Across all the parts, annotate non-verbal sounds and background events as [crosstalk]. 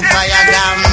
supaya gampang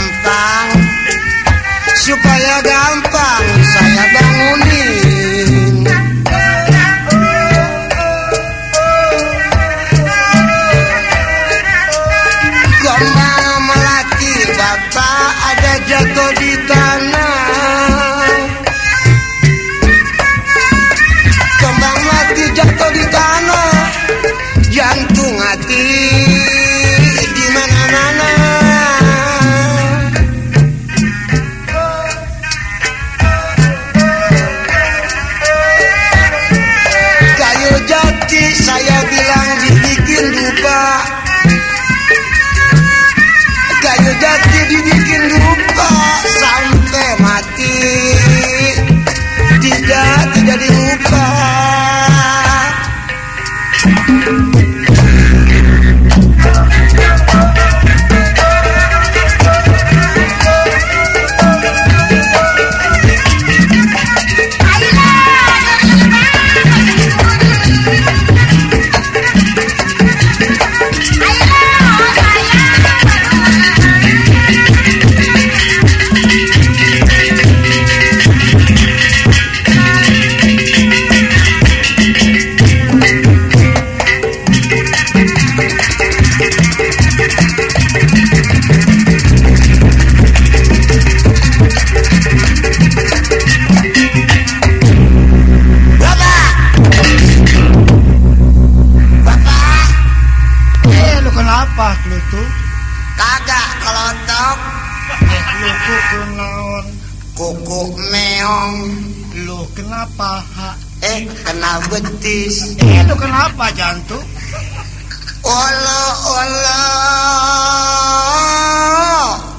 kenapa jantung? Olo olo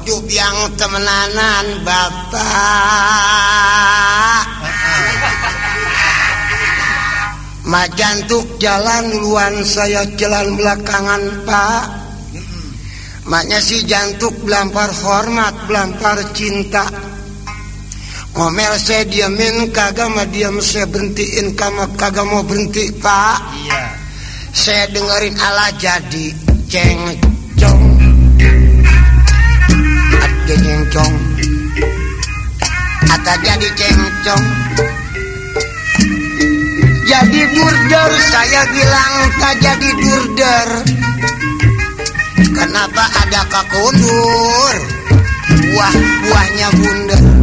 Jub yang temenanan bapak. Majantuk jalan duluan saya jalan belakangan pak. Maknya si jantuk belampar hormat belampar cinta Ngomel saya diamin kagak mah diam. Saya berhentiin kamu kagak mau berhenti pak. Iya. saya dengerin ala jadi cengcong ada cengcong Ata jadi cengcong Jadi durder Saya bilang tak jadi durder Kenapa ada kakundur Buah-buahnya bunda Nomor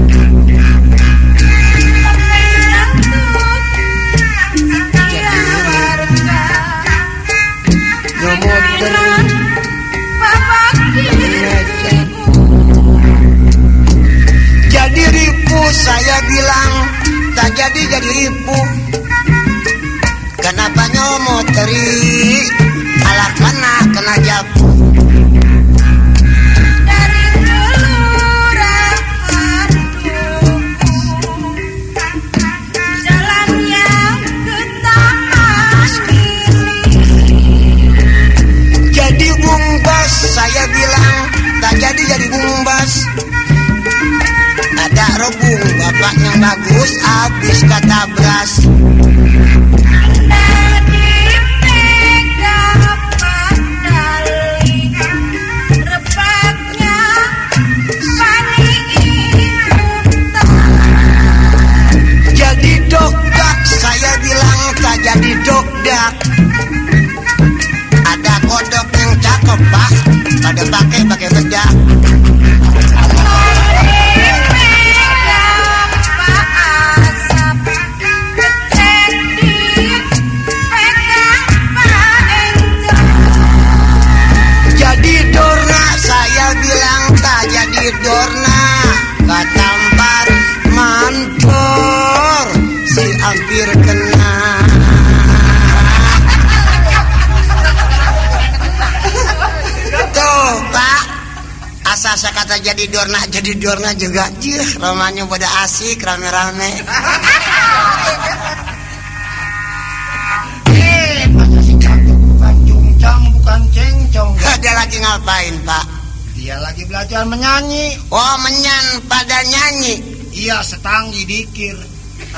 saya bilang Tak jadi jadi ripu Kenapa nyomoteri Alah kena kena bumbas saya bilang Ada rebung bapak yang bagus Habis kata beras kata jadi dorna jadi dorna juga jih romanya pada asik rame-rame masa si jantuk bukan cungcang, bukan cengcong. ada lagi ngapain pak Dia lagi belajar menyanyi. oh menyan pada nyanyi Iya, setanggi dikir.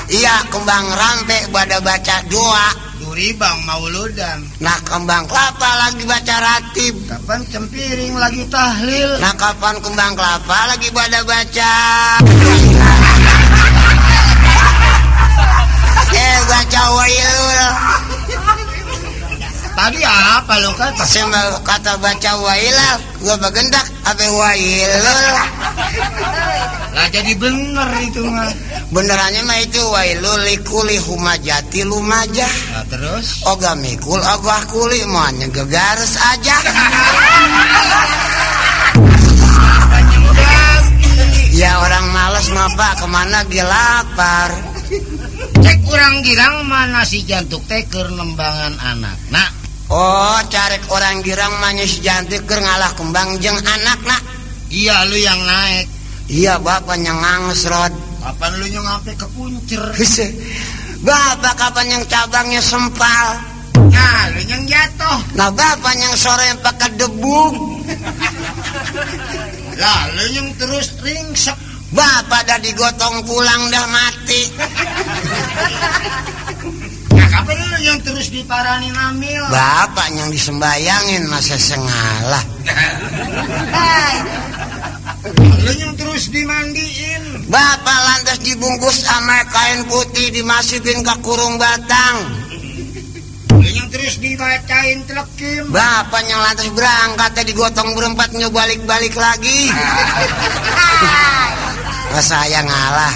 iya kembang rampe pada baca doa Duribang mauludan. nah kembang kelapa lagi baca ratib Kapan cempiring lagi tahlil. nah kapan kembang kelapa lagi pada baca eh baca wailul Tadi apa lu kata? Saya kata baca wailal gua bagendak apa wailul Lah jadi bener itu mah. benerannya mah itu wailul likuli humajati lumajah Nah, terus? oga mikul oga kuli moanya gegares aja [laughs] ya orang males mah pak ke mana dia lapar Cek kurang girang mana si jantuk teker nembangan anak. Nah, oh carek orang girang manya si jantik keur ngalah kembang jeng anak nak iya lu yang naik. Iya bapak yang ngangesrod Kapan lu yang sampai ke puncer? Hese. bapak kapan yang cabangnya sempal Nah, lu yang jatuh. nah bapak yang sore yang pakai debung [laughs] Lah, lu yang terus ringsek. bapak dah digotong pulang dah mati [laughs] Nah, kapan lu yang terus diparani namil? bapak yang disembayangin masa sengalah [laughs] Yang terus dimandiin. Bapak lantas dibungkus sama kain putih dimasukin ke kurung batang. Yang terus dibacain telekim. Bapak yang lantas berangkat tadi digotong berempat balik-balik lagi. [laughs] Saya ngalah.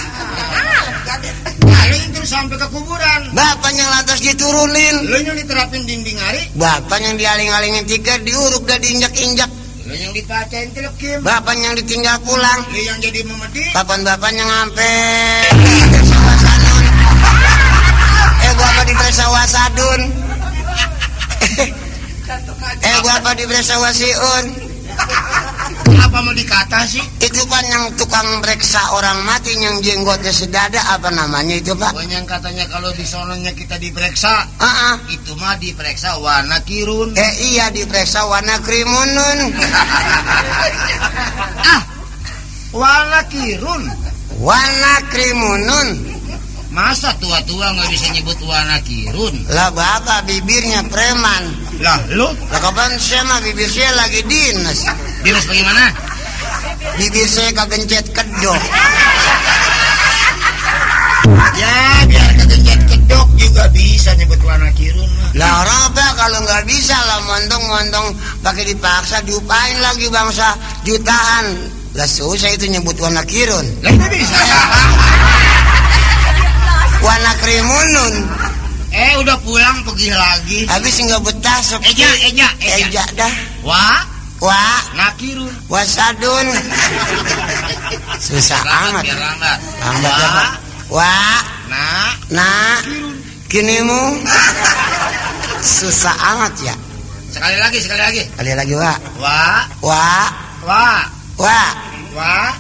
Nah, yang terus sampai ke kuburan. Bapak yang lantas diturunin. Yang diterapin dinding hari. Bapak yang dialing-alingin tiket diuruk dan diinjak-injak. Yang dibacain telekim. Bapak yang ditinggal pulang. Lu yang jadi memedi. Kapan bapaknya ngampe Wasadun Eh bapak di Bresa Wasadun Eh bapak di Bresa Wasiun Apa mau dikata sih? Itu kan yang tukang mereksa orang mati Yang jenggotnya sedada Apa namanya itu pak? Pokoknya yang katanya kalau di sononya kita diperiksa, Ah, ah. itu mah diperiksa warna kirun. Eh iya diperiksa warna krimunun [laughs] Ah, warna kirun. Warna krimunun Masa tua-tua nggak bisa nyebut warna kirun? Lah bapak bibirnya preman Lah, lu Lah kapan saya mah bibir saya lagi dinas dinas bagaimana? Bibir saya kegencet kedok Ya, biar kegencet kedok juga bisa nyebut warna kirun. mah. Lah apa kalau nggak bisa lah montong-montong pakai dipaksa diupain lagi bangsa jutaan. Lah susah itu nyebut warna kirun. Lah bisa. Warna krimunun. Eh, udah pulang pergi lagi. Habis nggak betah sepi. Eja, eja, eja. Eja dah. Wah, Wah, nakirun. wasadun. Susah amat. biar lambat. Lambat ya, Wah. Wah, nah, nah, kinimu. Susah amat ya. sekali lagi, sekali lagi. Kali lagi, Wah. Wah, Wah, wah, wah. wah.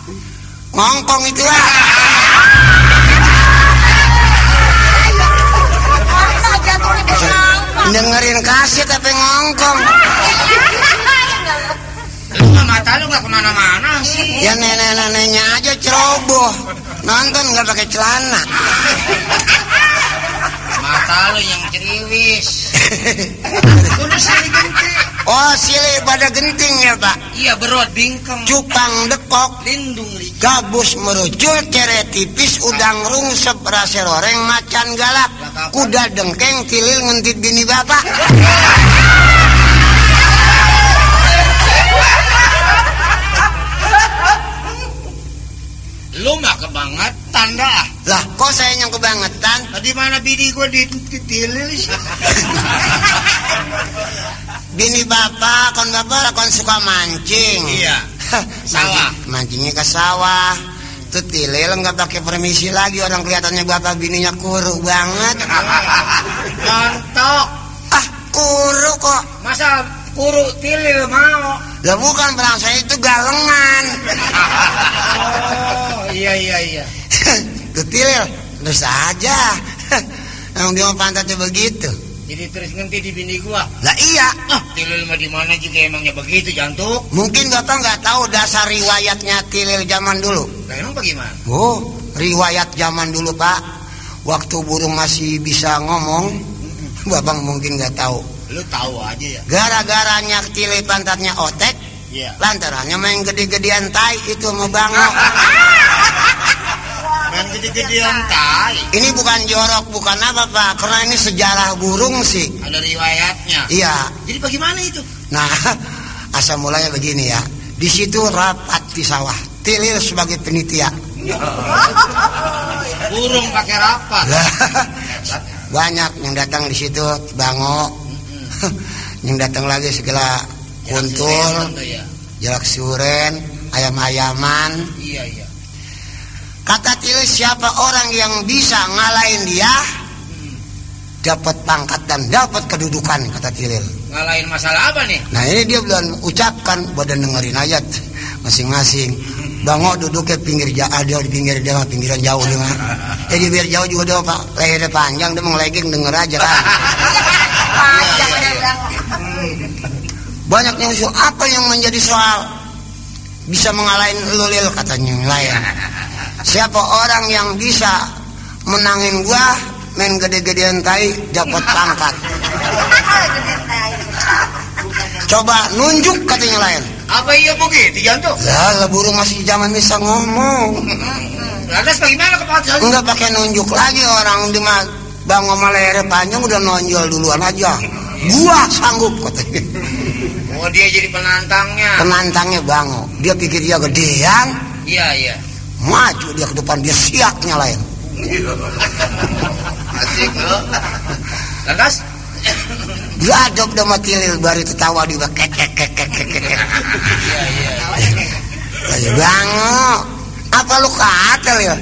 Ngongkong itu, Wah. [laughs] Dengerin kaset tapi ngongkong. Lu mata lu nggak ke mana-mana sih. Ya nenek-neneknya aja ceroboh. Nonton nggak pakai celana. Mata lu yang ceriwis. [laughs] Kudu genti. Oh silih pada genting ya pak. Iya berot bingkeng. Cupang dekok. Lindung li. Gabus merucul cere tipis udang rungsep rasa roreng macan galak kuda dengkeng tilil ngentit bini bapak [laughs] Lu mah kebangetan dah. lah kok saya yang kebangetan Tadi mana bini gua dititilil sih. [laughs] bini bapak kon bapak kon suka mancing Iya. Mancing- mancingnya ke sawah tuh tilil nggak pakai permisi lagi orang kelihatannya bapak bininya kuruk banget [laughs] Contok. ah kuruk kok Masa Puru tilil mau. Ya bukan perang saya itu galengan. oh iya iya iya. Ketilil terus aja. yang dia pantatnya begitu. Jadi terus ngenti di bini gua. Lah iya. Oh, tilil mah di mana juga emangnya begitu jantuk. Mungkin bapak nggak tahu dasar riwayatnya tilil zaman dulu. Nah, emang bagaimana? Oh, riwayat zaman dulu pak. Waktu burung masih bisa ngomong, bapak mungkin nggak tahu Lu tahu aja ya. Gara-garanya Tilil pantatnya otek, Iya. lantarannya main gede-gedean tai itu sama bango. [laughs] Main gede-gedean tai. Ini bukan jorok, bukan apa Pak, karena ini sejarah burung sih. Ada riwayatnya. Iya. Jadi bagaimana itu? Nah, [laughs] asal mulanya begini ya. Di situ rapat di sawah. Tilil sebagai penitia. Burung pakai rapat. [laughs] Banyak yang datang di situ bango. [laughs] yang datang lagi segala kuntul, tuh ya. jalak suren, ayam-ayaman. Iya, iya. Kata Tilil siapa orang yang bisa ngalahin dia dapat pangkat dan dapat kedudukan kata Tilil. Ngalahin masalah apa nih? Nah ini dia belum ucapkan badan dengerin ayat masing-masing. Bango duduknya pinggir jauh, dia di pinggir dia mah pinggiran jauh dia mah. Jadi biar jauh juga dia pak lehernya panjang dia mau legging denger aja kan. Banyak yang usul apa yang menjadi soal bisa mengalahin lulil katanya yang lain. Siapa orang yang bisa menangin gua main gede-gedean tai dapat pangkat. Coba nunjuk katanya lain. Apa iya begitu jantuk? Lah, burung masih zaman bisa ngomong. Lantas bagaimana kepada Enggak pakai nunjuk lagi orang di Bang lehernya panjang udah nonjol duluan aja. Gua sanggup katanya. Oh dia jadi penantangnya. Penantangnya bango. Dia pikir dia gedean, Iya iya. maju dia ke depan dia siap nyalain. [laughs] Asik lo. Lantas? Gadok dah mati lil baru tertawa. Ayo bango. Apa lu katel ya?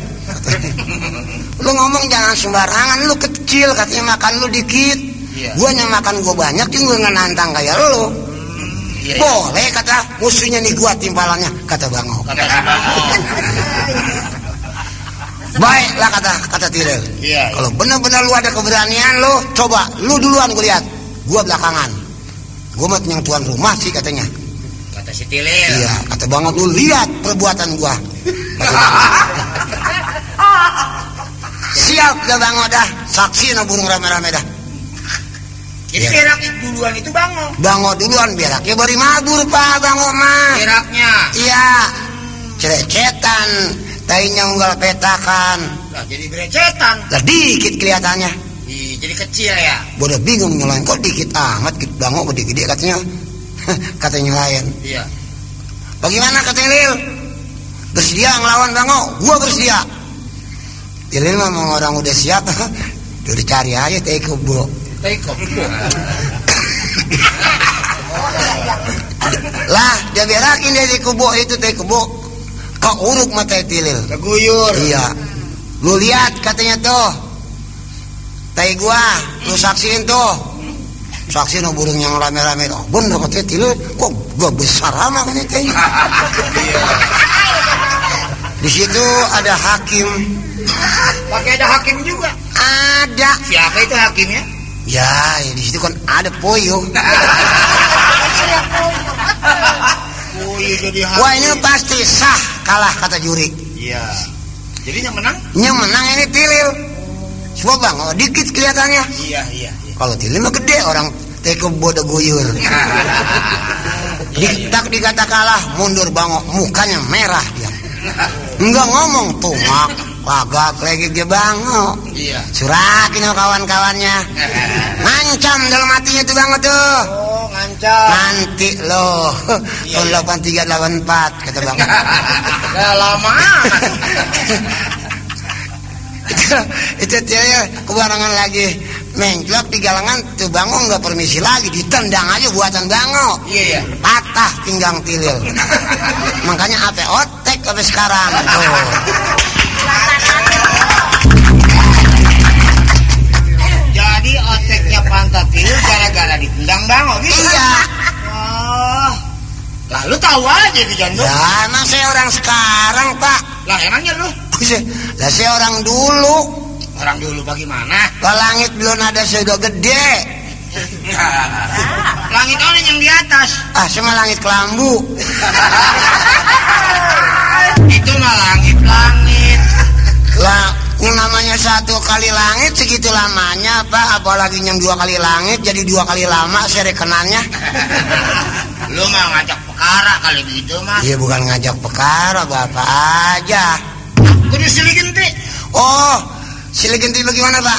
Lu ngomong jangan sembarangan, lu kecil katanya makan lu dikit. Iya. Gua yang makan gua banyak, nggak nantang kayak lu. Iya. iya. Boleh kata musuhnya nih gua timpalannya, kata Bango. Baiklah kata kata Tirel. Iya. Kalau benar-benar lu ada keberanian lu, coba lu duluan gue lihat. Gua belakangan. Gua mah yang tuan rumah sih katanya. Kata si Tilil. Iya, kata Bango lu lihat perbuatan gua. [laughs] Siap dah Bango dah. Saksi na burung rame-rame dah. Jadi Iya. berak duluan itu Bango. Bango duluan biar ya bari mabur Pak Bango mah. Beraknya. Iya. Cerecetan, tainya unggal petakan. Lah jadi berecetan. Lah dikit kelihatannya. Jadi kecil ya. Bodoh bingung nyalain kok dikit amat gitu bango gede-gede katanya. [laughs] katanya lain. Iya. Bagaimana katanya Lil? Bersedia ngelawan bango? Gua bersedia. Ya Lil mau orang udah siap. [laughs] Udah dicari aja teh kebo. Tekop. Lah, dia berakin dia di kebo itu teh kebo. Kok uruk mata tilil. Keguyur. Iya. Lu lihat katanya tuh. Tai gua, lu saksiin tuh. Saksiin oh, burung yang rame-rame tuh. Bener katanya tilil, kok gua besar amat katanya teh. Di situ ada hakim. Pakai ada hakim juga. Ada. Siapa itu hakimnya? Ya, ya di situ kan ada poyo. Iya [laughs] jadi hakim. Wah ini pasti sah kalah kata juri. Iya. Jadi yang menang? Yang menang ini tilil. Coba bang, oh, dikit kelihatannya. Iya iya. iya. Kalau tilil mah gede orang teko bodoh guyur. [laughs] Diktak dikata kalah, mundur bango, mukanya merah dia. Enggak ngomong tumak, kagak lagi dia bango. Iya. Surakin sama kawan-kawannya. [laughs] Ngancam dalam hatinya tuh bango tuh. Oh ngancam. Nanti loh, Iya, tahun iya. 83 84 kata. Udah [laughs] lama. [laughs] itu dia kebarangan lagi menclok di galangan tuh bango nggak permisi lagi ditendang aja buatan bango Iya iya. patah pinggang tilil [laughs] makanya apa otek sampai sekarang [laughs] tuh Jadi oteknya pantat itu gara-gara ditendang bango gitu. iya Oh. Lalu tahu aja di jantung. ya emang saya orang sekarang pak Lah emangnya lu? Lah saya orang dulu. Orang dulu bagaimana? Ke langit belum ada sudah gede. langit orang yang di atas. Ah, cuma langit kelambu. [laughs] Itu mah langit-langit. Lah, yang namanya satu kali langit segitu lamanya, Pak. Apalagi yang dua kali langit jadi dua kali lama saya rekenannya. Lu mah ngajak perkara kali begitu mah. Iya bukan ngajak perkara, Bapak aja. Kudu silih genti. Oh, silih genti bagaimana, Pak?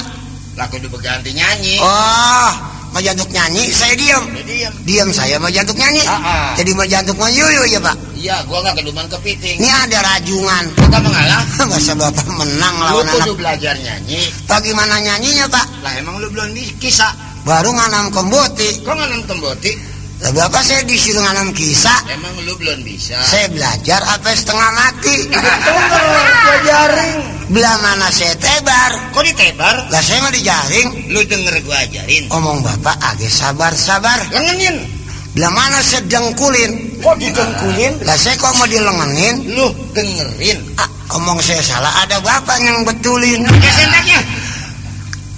Lah kudu berganti nyanyi. Oh, mau jantuk nyanyi, saya diam. Diam. Diam saya mau jantuk nyanyi. Ah, ah. Jadi mau jantuk mau yuyu ya, Pak. Iya, gua nggak keduman kepiting. Ini ada rajungan. Kita mengalah. [laughs] Masa Bapak menang Lu lawan anak. kudu belajar nyanyi. Bagaimana nyanyinya, Pak? Lah emang lu belum kisah. Baru nganam kemboti. Kok nganam kemboti? Lah Bapak saya disuruh nganam kisah. Emang lu belum bisa. Saya belajar apa setengah mati. Gua [laughs] jaring. Belah mana saya tebar. Kok ditebar? Lah saya mah dijaring. Lu denger gua ajarin. Omong Bapak agak sabar-sabar. Lengenin. Belah mana sedengkulin. Kok didengkulin? Lah saya kok mau dilengenin. Lu dengerin. Ah, omong saya salah. Ada Bapak yang betulin. Ya sendaknya.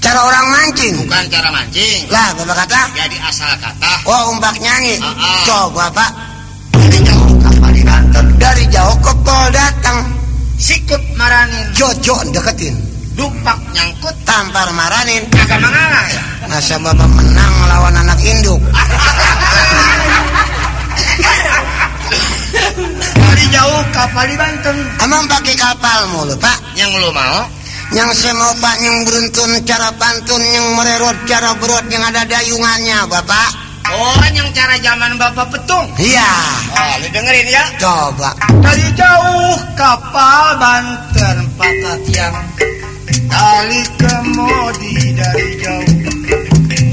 Cara orang mancing. Bukan cara mancing. Lah Bapak kata. Jadi asal kata. Oh umpak nyanyi. Ah, ah. Coba Pak. Dari jauh. Dari ke pol datang. Sikut maranin. Jojo deketin. Dupak nyangkut. Tampar maranin. Kagak mengalah ya. Masa Bapak menang lawan anak induk. Dari jauh kapal di Banten. Emang pakai kapal mulu Pak. Yang lu mau? Yang saya mau Pak yang beruntun cara pantun yang mererot cara berot yang ada dayungannya Bapak. Oh, yang cara zaman Bapak Petung. Iya. Oh, lu dengerin ya. Coba. Dari jauh kapal Banten patah tiang Tali kemodi dari jauh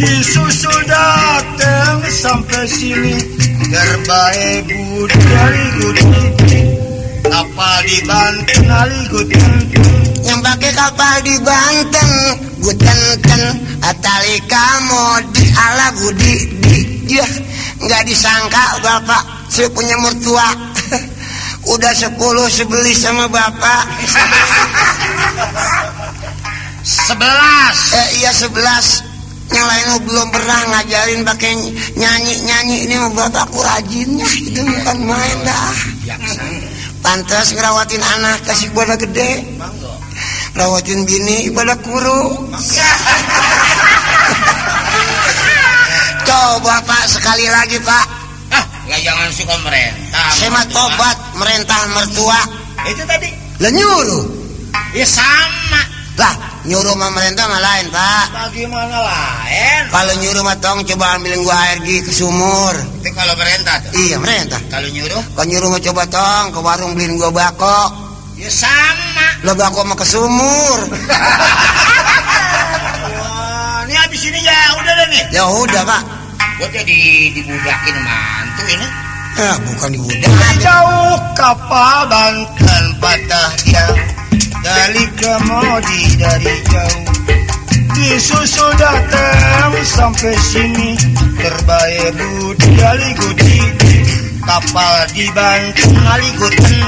Disusul datang sampai sini Terbaik budi dari gudi Kapal di Banten ali gudi Yang pakai kapal di Banten Gutenten Atali kamu di ala gudi di Ya nggak disangka Bapak Saya punya mertua. [laughs] Udah sepuluh sebeli sama Bapak. [laughs] Sebelas. Eh iya sebelas. Yang lain belum pernah ngajarin pakai nyanyi-nyanyi Ini mah bapakku rajinnya Itu bukan main dah Pantas ngerawatin anak kasih bola gede. Rawatin bini ibadah kuru Coba [laughs] pak sekali lagi pak. Ah, lah jangan suka merentah. Saya mah tobat merentah mertua. Itu tadi. Lah nyuruh. Ya sama. Lah nyuruh sama merentah mah lain pak. Bagaimana lain? Kalau nyuruh mah tong coba ambilin gua air gi ke sumur. Itu kalau merentah tuh Iya merentah Kalau nyuruh? Kalau nyuruh mah coba tong ke warung beliin gua bako. Ya sama. Lah bako mah ke sumur. [laughs] Wah, ini habis ini ya udah deh nih. Ya udah pak. Gue jadi dibudakin mantu ini. Ya bukan di udah Jauh kapal Banten patah tiang dari kemodi dari jauh. Disusul datang sampai sini terbaik budi dari gudi kapal di Banten aliguten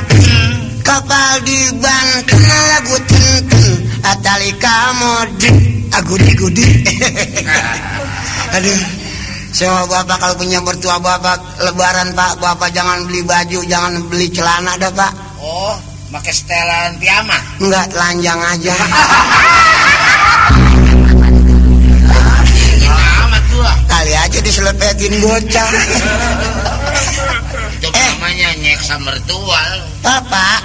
Kapal di Banten lagu tenten Atali kamu di agudi-gudi. [laughs] Aduh Saya bapak kalau punya mertua bapak Lebaran pak Bapak jangan beli baju Jangan beli celana dah pak Oh, pakai setelan piyama. Enggak telanjang aja. [laughs] Kali aja diselepetin bocah Itu Eh. namanya nyeksa mertua. Bapak?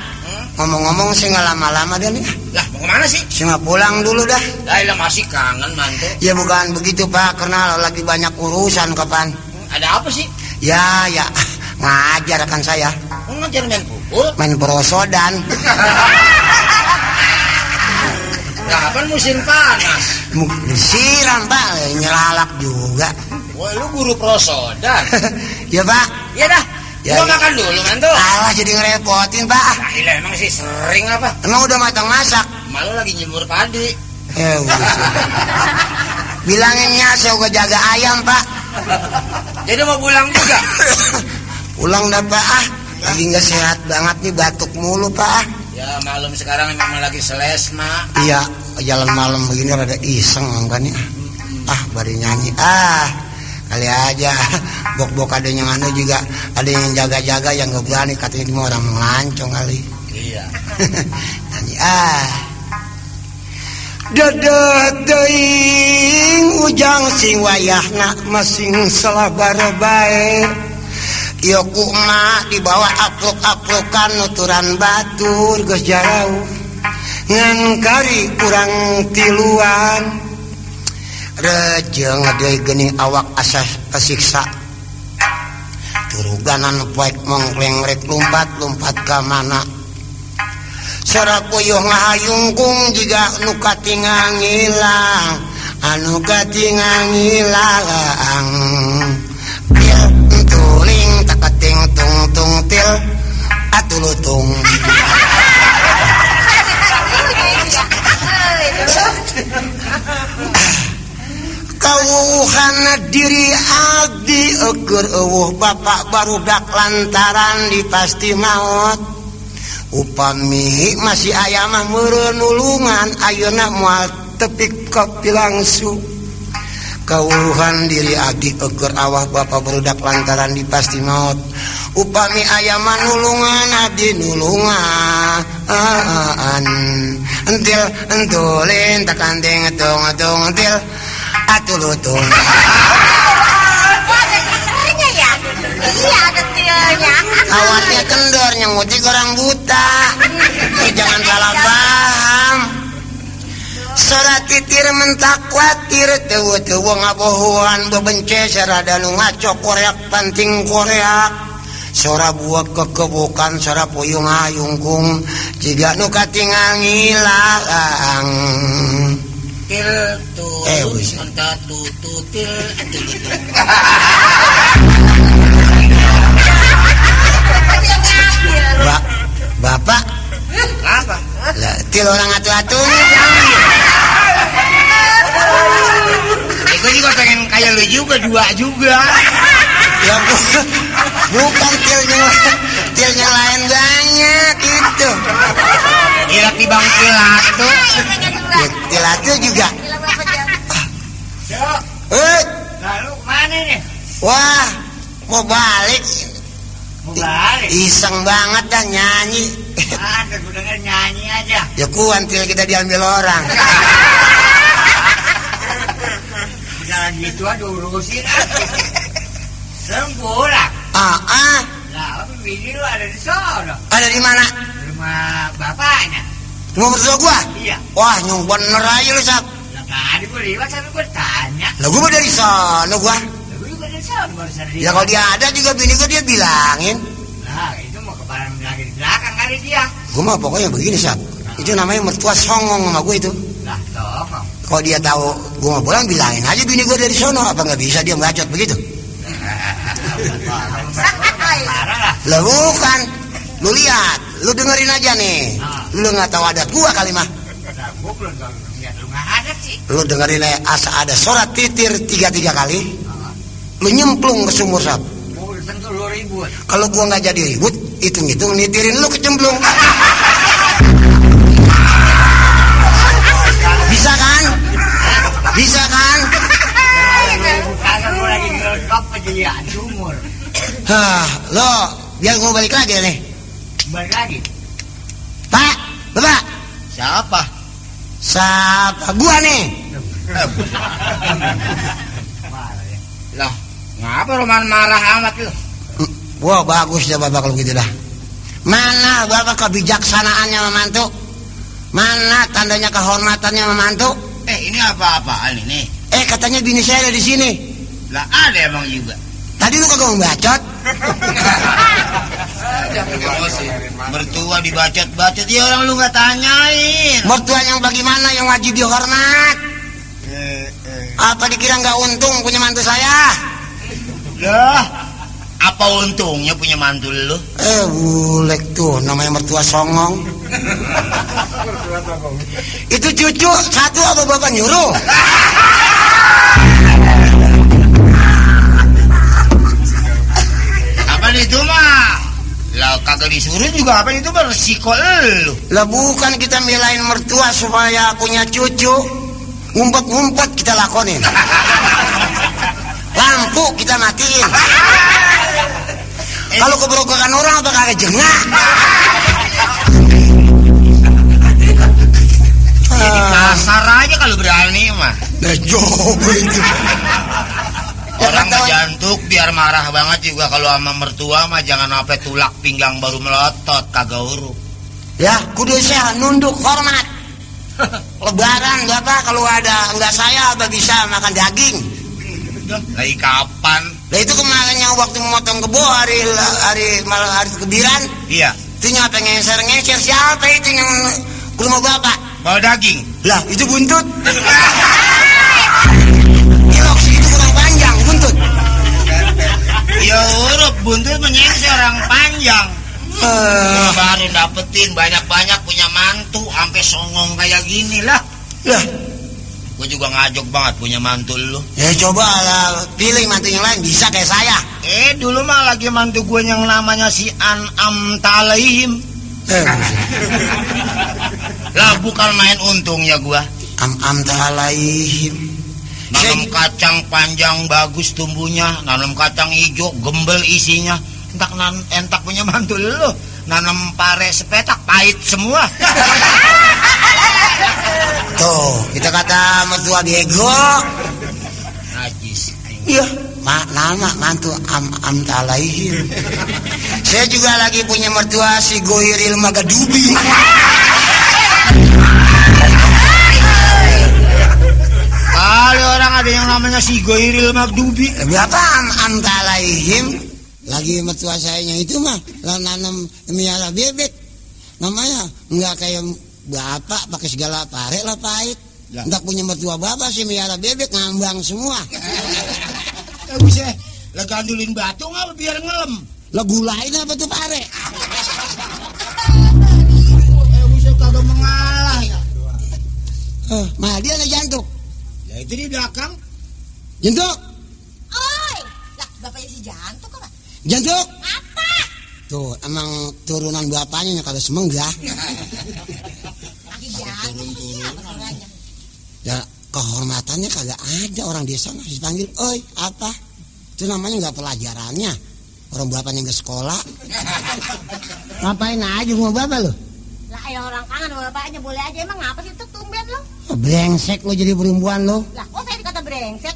Ngomong-ngomong sih nggak lama-lama dah nih Lah, mau ke mana sih? Saya mah pulang dulu dah Lah, masih kangen mantu. Ya bukan begitu pak Karena lagi banyak urusan kapan Ada apa sih? Ya ya [laughs] Ngajar kan saya ngajar main pukul? Main perosodan [laughs] Lah, kan musim panas. Disiram pak Nyelalak juga Wah, lu guru prosodan. [laughs] Ya pak Iya dah. Ya, gua ya. makan dulu, mantu. Alah jadi ngerepotin pak Nah, ilah emang sih sering apa? Emang udah matang masak Malu lagi nyemur padi. Eh sih. Bilanginnya saya udah jaga ayam pak Jadi mau pulang juga. [coughs] Pulang dah pak ah Lagi nggak sehat banget nih batuk mulu pak ah. Ya malam sekarang memang lagi seles mak. Iya, jalan malam begini rada iseng kan ya. Ah, baru nyanyi. Ah, kali aja. Bok-bok ada yang anu juga. Ada yang jaga-jaga yang gak berani. Katanya cuma orang melancong kali. Iya. [laughs] Nyanyi ah. Dedet deing ujang sing wayah nak masing selabar baik Yoku emak dibawa apluk-aplukan nuturan batur geus jauh. Ngangkari kurang tiluan. Rejeng deui geuning awak asah kesiksa Turuganan poek mongkleng rek lumpat-lumpat ka mana. Sora puyuh ngahayungkung jiga nu katingang ngilang Anu katingang ngilang Til tuling takating tung tung til Atulutung kawuhan diri Abdi eger uh Bapak barudak lantaran di pasti maut. Upami masih ayamah merenulungan Ayeuna mual tepik kopi langsung kawuhan diri Abdi eger awah Bapak barudak lantaran di pasti maut. Upami ayaman nulungan Abdi nulungan. Entil entulin tekan ding etung etung entil. Atulutung Iya, detailnya. awatnya kendor nyemuti orang buta. Eh, jangan salah paham. Surat titir mentak khawatir tewu tewu ngabohuan bebence sarada nu ngaco koreak panting koreak. Sora buat kekebukan sora puyung ayungkung. Jika nu katingal ngilang Til tuh. Eh, wis. Entah tuh tuh til. til, til. ba bapak Apa? lah til orang atu-atunya Eh, gue juga pengen kayak lu juga dua juga. ya bu- bukan tilnya tilnya lain banyak gitu Gila tibang kilat tuh. Ya, til atu juga eh lalu mana nih? wah mau balik Mau balik. iseng banget dah nyanyi Ada gue denger nyanyi aja. ya kuantil kita diambil orang Jangan gitu aja urusin. Sembulan. ah ah Lah, bini lu ada di sana? ada di mana Rumah bapaknya. Mau mertua gua? Iya. wah nyung bener aja lu sap Lah tadi gue lewat sampai gue tanya. lah gua dari sono gua. Lah gue juga dari sana baru sadar ya kalau dia ada juga bini gua dia bilangin. Nah, itu mau ke barang lagi di belakang kali dia. gua mah pokoknya begini sap itu namanya mertua songong sama gua itu. Lah, tolong. kalau dia tahu gua mau pulang bilangin aja bini gua dari sono. Apa nggak bisa dia bacot begitu? [laughs] Lah. lah bukan. Lu lihat. Lu dengerin aja nih lu nggak tahu adat gua kali mah. Gue lu dengerin aja asa ada surat titir tiga tiga kali lu nyemplung ke sumur sap. Kalau gua nggak jadi ribut hitung hitung nitirin lu kecemplung. Bisa kan? Bisa kan? Gue. Hah, lo biar gua balik lagi nih. Balik lagi. Pak bapak Siapa? siapa gua nih. Lah, ngapa Roman marah amat lu? Wah bagus ya bapak kalau gitu dah. Mana bapak kebijaksanaannya memantu? Mana tandanya kehormatannya memantu? Eh, ini apa-apaan ini? Eh katanya bini saya ada di sini. Lah, ada emang juga. Tadi lu kagak membacot? [laughs] Emosi. Mertua dibacot-bacot ya orang lu nggak tanyain. Mertua yang bagaimana yang wajib dihormat? Apa dikira nggak untung punya mantu saya? Lah, apa untungnya punya mantu lu? Eh bulek tuh namanya mertua songong. Itu cucu satu apa bapak nyuruh? Apa itu mah? Lah kagak disuruh juga apa itu bersiko lu. Lah bukan kita milain mertua supaya punya cucu. Ngumpet-ngumpet kita lakonin. [laughs] Lampu kita matiin. [laughs] Kalau keberokokan orang apa kagak jengah. Jadi kasar aja kalau berani mah. Nah, itu. [laughs] Orang kata- jantuk biar marah banget juga kalau sama mertua mah jangan sampai tulak pinggang baru melotot kagak uruk. Ya, kudu saya nunduk hormat. [laughs] Lebaran bapak kalau ada enggak saya apa bisa makan daging. Lagi kapan? Nah itu kemarin yang waktu memotong kebo hari hari malam hari kebiran Iya, itu nyapa ngeser ngeser siapa itu yang ke rumah bapak? bawa daging. Lah itu buntut. [laughs] Ya uruk buntut menyengser orang panjang. Eh, Baru dapetin banyak-banyak punya mantu sampai songong kayak gini lah. lah, Gue juga ngajok banget punya mantu lu. ya coba lah pilih mantu yang lain bisa kayak saya. Eh dulu mah lagi mantu gue yang namanya si An'am Talaim. Eh, Lah bukan main untung ya gua. am am talaihim. Nanam kacang panjang bagus tumbuhnya, nanam kacang hijau gembel isinya. Entak nan entak punya mantu lu. Nanam pare sepetak pahit semua. [laughs] Tuh, kita kata mertua bego. Najis. Iya, ma nama mantu am am talaihim. [laughs] Saya juga lagi punya mertua si Goiril Magadubi. [laughs] Kali orang ada yang namanya si Goiril Magdubi. Berapa am am talaihim? Lagi mertua sayanya itu mah lah nanam miara bebek. Namanya nggak kayak bapak pakai segala pare lah pahit. Ya. Nggak punya mertua bapak sih miara bebek ngambang semua. Eh [laughs] bisa, lah gandulin batu nggak biar ngelem. Lah gulain apa tuh pare? [laughs] Eh bisa kagak mengalah ya. Eh, mah dia ada jantuk. Ya itu di belakang. Jantuk, Oi, lah bapaknya si jantung apa? jantuk. Apa? Tuh, emang turunan bapaknya yang kalau siapa orangnya? Ya, kehormatannya kagak ada orang desa masih panggil, oi apa? Itu namanya nggak pelajarannya. Orang bapaknya nggak sekolah. Ngapain aja rumah bapak lo? Lah ya orang kangen sama bapaknya boleh aja emang ngapa sih tuh tumben lo? Brengsek lo jadi perempuan lo. Lah kok saya dikata brengsek?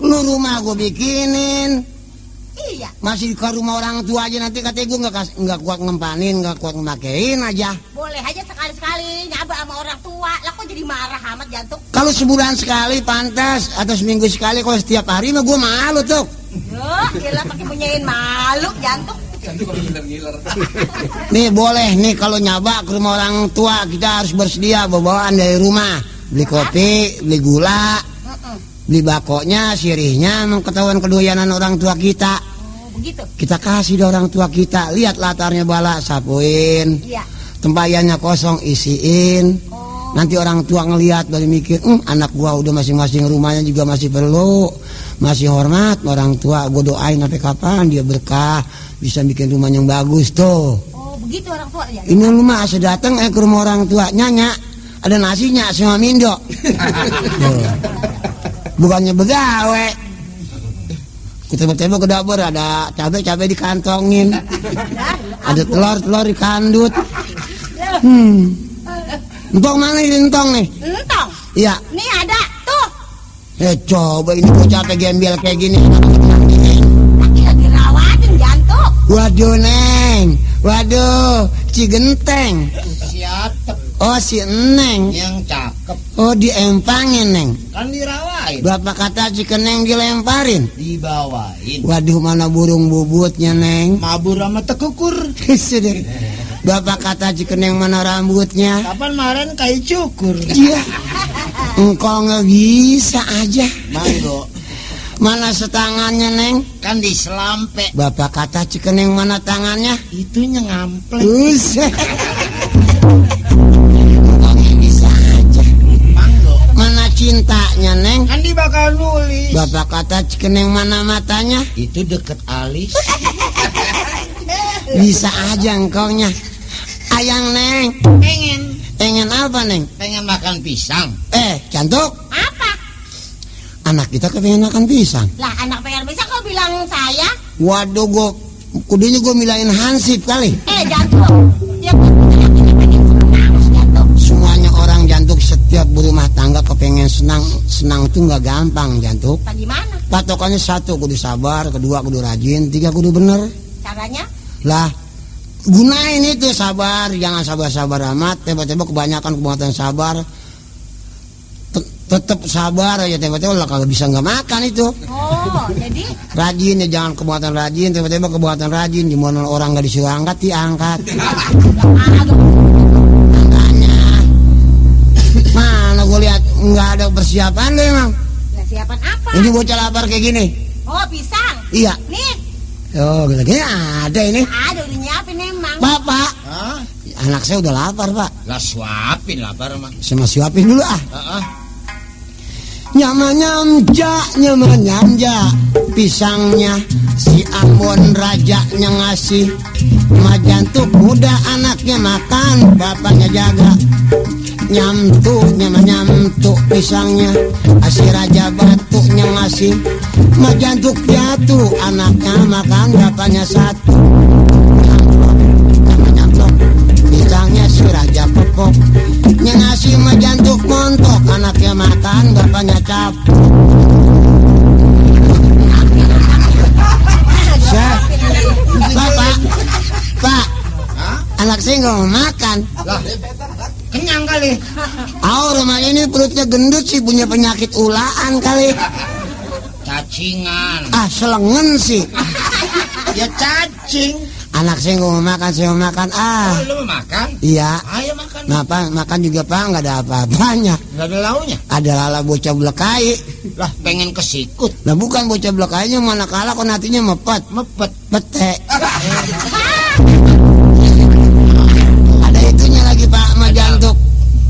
Lu rumah gue bikinin. Iya, Masih ke rumah orang tua aja nanti katanya gue nggak nggak kuat ngempanin, nggak kuat ngemakein aja. boleh aja sekali-sekali nyaba sama orang tua. Lah kok jadi marah amat jantung? Kalau sebulan sekali pantas atau seminggu sekali kalau setiap hari mah gue malu tuh. Yo, gila pakai punyain malu jantung. [laughs] Nih boleh nih kalau nyaba ke rumah orang tua kita harus bersedia bawa bawaan dari rumah. Beli kopi, beli gula, Heeh. beli bakonya, sirihnya emang ketahuan kedoyanan orang tua kita. Oh, begitu. Kita kasih ke orang tua kita, lihat latarnya bala, sapuin, Iya. tempayannya kosong, isiin. Oh, Nanti orang tua ngelihat baru mikir, "Hmm, anak gua udah masing-masing rumahnya juga masih perlu, masih hormat orang tua. Gua doain sampai kapan dia berkah, bisa bikin rumah yang bagus tuh." oh begitu orang tua ya. Ini lu mah asal datang eh ke rumah orang tua nyanya ada nasinya sama Mindo. [laughs] Bukannya begawe. Tiba-tiba ke dapur ada cabai-cabai dikantongin, ada telur-telur dikandut. Hmm. Entong mana ini entong nih? entong. Iya. Nih ada tuh. Eh coba ini capek gembel kayak gini. Waduh neng, waduh, si genteng. Oh si neng, yang cakep oh diempangin neng. kan dirawain, Bapak kata si keneng dilemparin. dibawain. Waduh mana burung bubutnya neng. [laughs] Mabur sama tekukur. Sudah. Bapak kata si keneng mana rambutnya. Kapan kemarin kayak cukur. Iya. Engkau nggak bisa aja. Manggo Mana setangannya neng? kan di selampe. Bapak kata si keneng mana tangannya? Itunya. [laughs] Manggo Mana cintanya neng? kan di bakal nulis. Bapak kata si keneng mana matanya? Itu deket alis. [laughs] Bisa aja engkongnya. Ayang Neng, Pengen, pengen apa Neng? pengen makan pisang. Eh, cantuk, Apa? Anak kita kepengen makan pisang. Lah anak pengen bisa kau bilang saya? Waduh, gua kudunya gua milain hansip kali. Eh jantung. Ya jantung. Semuanya orang jantuk setiap berumah tangga kepengen senang. Senang tuh nggak gampang jantuk. Apa gimana? Patokannya satu, kudu sabar. Kedua, kudu rajin. Tiga, kudu bener. Caranya? Lah, gunain itu sabar. Jangan sabar-sabar amat. Tiba-tiba kebanyakan kebanyakan sabar. Tet- Tetep sabar ya tiba-tiba lah kalau bisa nggak makan itu. Oh, jadi? Rajin ya jangan kebuatan rajin tiba-tiba kebuatan rajin di mana orang nggak disuruh angkat diangkat makanya mana gue lihat nggak ada persiapan lo emang. Lah siapan apa? ini bocah lapar kayak gini. Oh, pisang. iya. Nih, oh gini gini ada ini. Ada udah nyiapin emang. bapak. Hah? anak saya udah lapar pak. Lah suapin lapar mah. saya mau siapin dulu ah nyamja, nyama nyamja Pisangnya si Ambon rajanya ngasih Majantuk muda anaknya makan Bapaknya jaga. Nyamtu, nyama nyamtu pisangnya. Asih raja batuknya ngasih Majantuk jatuh anaknya makan Bapaknya satu. Nyamplok, nyamplok Pisangnya si raja Yang ngasih majantuk montok Anaknya makan, bapaknya cap Bapak, Pak, anak saya nggak mau makan. Lah, kenyang kali. Oh, rumah ini perutnya gendut sih, punya penyakit ulaan kali. Cacingan. Ah, selengen sih. Ya cacing. Anak saya nggak mau makan, saya mau makan. Ah, Oh, lu mau makan? iya. Ayo makan. Ngapa makan juga pak nggak ada apa-apanya. Nggak ada launya. Ada lala bocah belekai. Lah, pengen kesikut. Nah bukan bocah belekainya mana kalah kon hatinya mepet. Mepet. Pete. [laughs] Ada itunya lagi Pak sama jantuk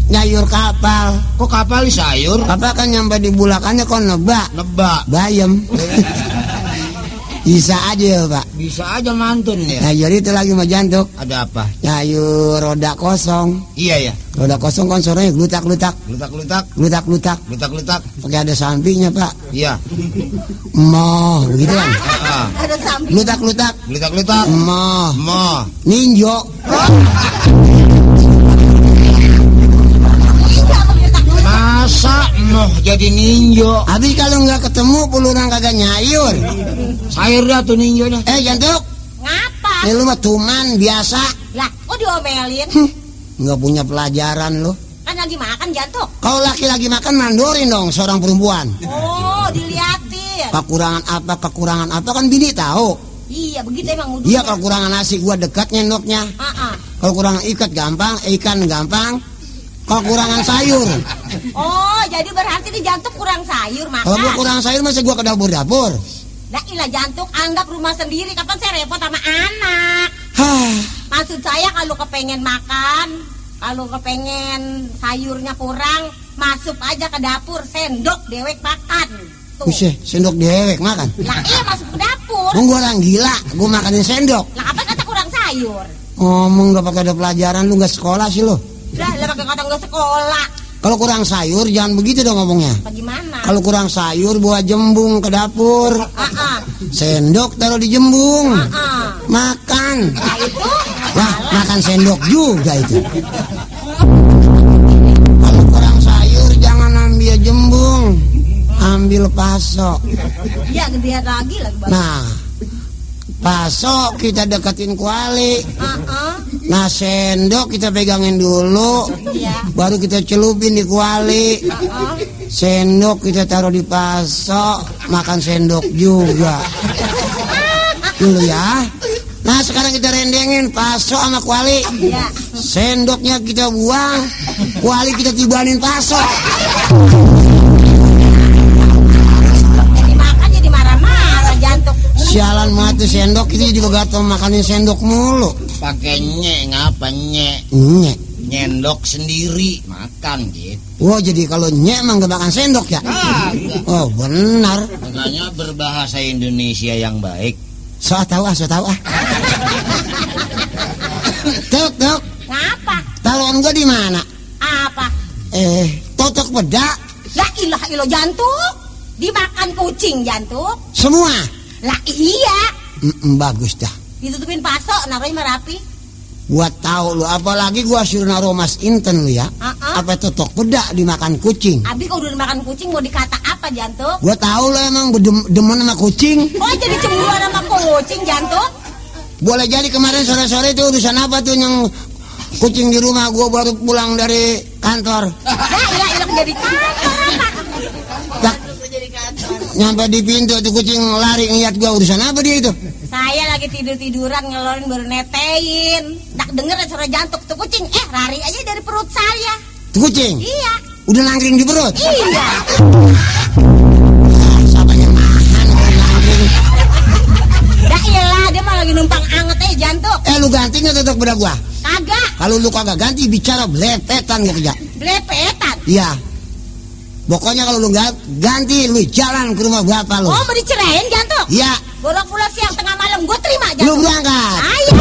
nyayur kapal. Kok kapal sayur? Kapal kan nyampe di bulakannya kok nebak Nebak. bayam. [laughs] Bisa aja ya Pak. Bisa aja mantun ya. Nyayur itu lagi sama jantuk Ada apa? nyayur roda kosong. Iya ya. Roda kosong kan suaranya glutak-glutak, Lutak-lutak. glutak-glutak. Lutak-lutak. Pakai ada sampingnya Pak. Iya. Moh, begitu kan? Ah, Ada samping. Glutak-glutak. Lutak-lutak. Moh, Mo. ninjo. [laughs] Masa moh jadi ninjo? Habis kalau nggak ketemu puluran kagak nyayur. Sayur dah tuh ninjonya. Eh jantuk, Ngapa? ini lu mah tuman biasa. Lah, kok diomelin? Hm, Nggak punya pelajaran lu. Kan lagi makan jantung. Kalau laki-laki makan mandorin dong seorang perempuan. Oh, diliatin. Kekurangan apa, kekurangan apa kan bini tahu. Iya, begitu emang udah. Iya kalau kurangan nasi gua dekat nyendoknya. Ah, ah. Kalau kurangan ikat gampang, ikan gampang. Kalau kurangan sayur, Oh, jadi berarti di jantung kurang sayur kalau gua makan. kurang sayur masa gua ke dapur-dapur. Lah ilah jantung anggap rumah sendiri. Kapan saya repot sama anak? Hah, Maksud saya kalau kepengen makan, kalau kepengen sayurnya kurang, masuk aja ke dapur, sendok dewek makan. Tuh. Sendok dewek makan. Lah iya masuk ke dapur. Gua orang gila, gua makanin sendok. Lah apa kata kurang sayur? Ngomong gak pakai ada pelajaran, lu gak sekolah sih lu. Lah lah pakai kata nggak sekolah. Kalau kurang sayur jangan begitu dong ngomongnya. Bagaimana? Kalau kurang sayur bawa jembung ke dapur. Ah, ah, Sendok taruh di jembung. ah, ah. Makan. Nah itu Wah, makan sendok juga itu. Kalau kurang sayur jangan ambil jembung. Ambil paso. ya gedean lagi lagi. Nah, paso kita deketin kuali. Ah. Nah, sendok kita pegangin dulu. Iya. Baru kita celupin di kuali. Ah. Sendok kita taruh di paso, makan sendok juga. Dulu ya. Nah sekarang kita rendengin paso sama kuali. Iya. Sendoknya kita buang, kuali kita tibanin paso. Sialan mati sendok kita jadi begato makanin sendok mulu. Pakai nye ngapa nye? Nyek. Nyendok sendiri makan gitu. Wah jadi kalau nyek emang gak makan sendok ya? Kagak. Oh benar. Makanya berbahasa Indonesia yang baik. So tahu ah, so tahu ah. Tuk, tuk. Ngapa? Taruhan gua di mana? Apa? Eh, totok beda Lah ilah ilah jantung. Dimakan kucing jantung. semua. Lah iya. Mm-mm, bagus dah. Ditutupin pasok, naruhnya mah rapi. Gua tahu lu, apalagi gua suruh naruh mas inten lu ya. Ah, ah. Apa totok beda dimakan kucing? Abi kalau udah makan kucing mau dikata apa jantung? Gua tahu lu emang bedem- demen sama kucing. Oh jadi cemburuan sama kucing jantung? Boleh jadi kemarin sore-sore itu urusan apa tuh yang kucing di rumah gua baru pulang dari kantor. Lah ilah ilah jadi kantor apa? Nyampe di pintu tuh kucing lari ngeliat gua urusan apa dia itu? Saya lagi tidur-tiduran ngeluarin baru netein. Tak denger suara jantung tuh kucing. Eh lari aja dari perut saya. Tuh kucing Iya. udah nangkring di perut. Iya. Siapa yang nahan kalau nangkring? Dah iyalah dia mah lagi numpang anget aja jantung. Eh lu ganti nggak beda gua? Kagak. Kalau lu kagak ganti bicara belepetan gua kerja. Belepetan. Iya. Pokoknya kalau lu nggak ganti lu jalan ke rumah bapak lu. Oh mau dicerain jantung? Iya, Bolak pulang siang tengah malam gue terima lu jantung. berangkat. Ayo.